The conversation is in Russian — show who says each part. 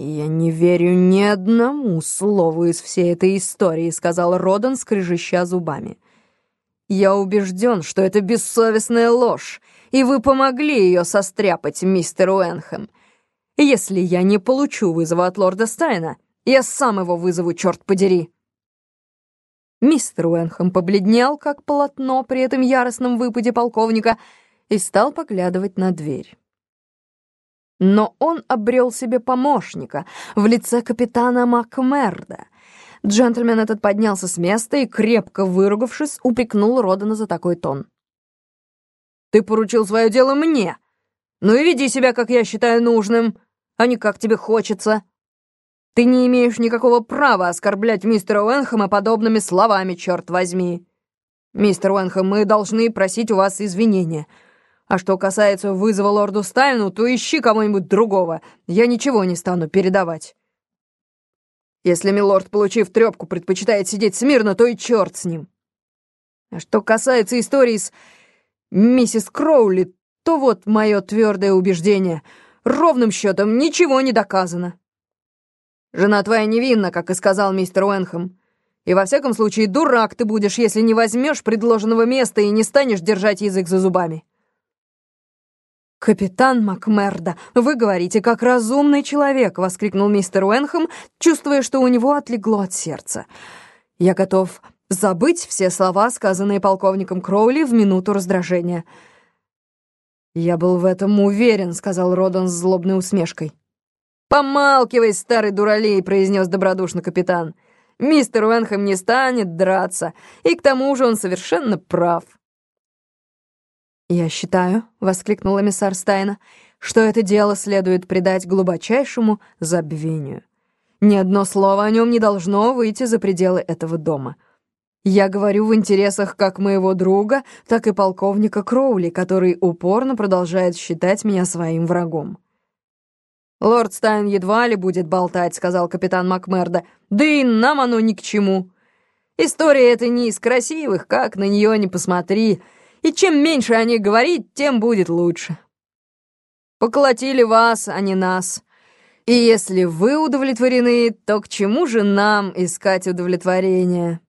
Speaker 1: «Я не верю ни одному слову из всей этой истории», — сказал Родан, скрежеща зубами. «Я убежден, что это бессовестная ложь, и вы помогли ее состряпать, мистер Уэнхэм. Если я не получу вызова от лорда Стайна, я сам его вызову, черт подери!» Мистер Уэнхэм побледнел, как полотно при этом яростном выпаде полковника, и стал поглядывать на дверь. Но он обрел себе помощника в лице капитана Макмерда. Джентльмен этот поднялся с места и, крепко выругавшись, упрекнул Родана за такой тон. «Ты поручил свое дело мне. Ну и веди себя, как я считаю нужным, а не как тебе хочется. Ты не имеешь никакого права оскорблять мистера Уэнхэма подобными словами, черт возьми. Мистер Уэнхэм, мы должны просить у вас извинения». А что касается вызова лорду Стайну, то ищи кого-нибудь другого. Я ничего не стану передавать. Если милорд, получив трёпку, предпочитает сидеть смирно, то и черт с ним. А что касается истории с миссис Кроули, то вот мое твердое убеждение. Ровным счетом ничего не доказано. Жена твоя невинна, как и сказал мистер Уэнхэм. И во всяком случае дурак ты будешь, если не возьмешь предложенного места и не станешь держать язык за зубами. «Капитан Макмерда, вы говорите, как разумный человек!» — воскликнул мистер Уэнхэм, чувствуя, что у него отлегло от сердца. «Я готов забыть все слова, сказанные полковником Кроули в минуту раздражения». «Я был в этом уверен», — сказал Родан с злобной усмешкой. «Помалкивай, старый дуралей», — произнес добродушно капитан. «Мистер Уэнхэм не станет драться, и к тому же он совершенно прав». «Я считаю», — воскликнул эмиссар Стайна, «что это дело следует придать глубочайшему забвению. Ни одно слово о нем не должно выйти за пределы этого дома. Я говорю в интересах как моего друга, так и полковника Кроули, который упорно продолжает считать меня своим врагом». «Лорд Стайн едва ли будет болтать», — сказал капитан Макмерда. «Да и нам оно ни к чему. История эта не из красивых, как на нее не посмотри» и чем меньше о них говорить, тем будет лучше. Поколотили вас, а не нас. И если вы удовлетворены, то к чему же нам искать удовлетворение?»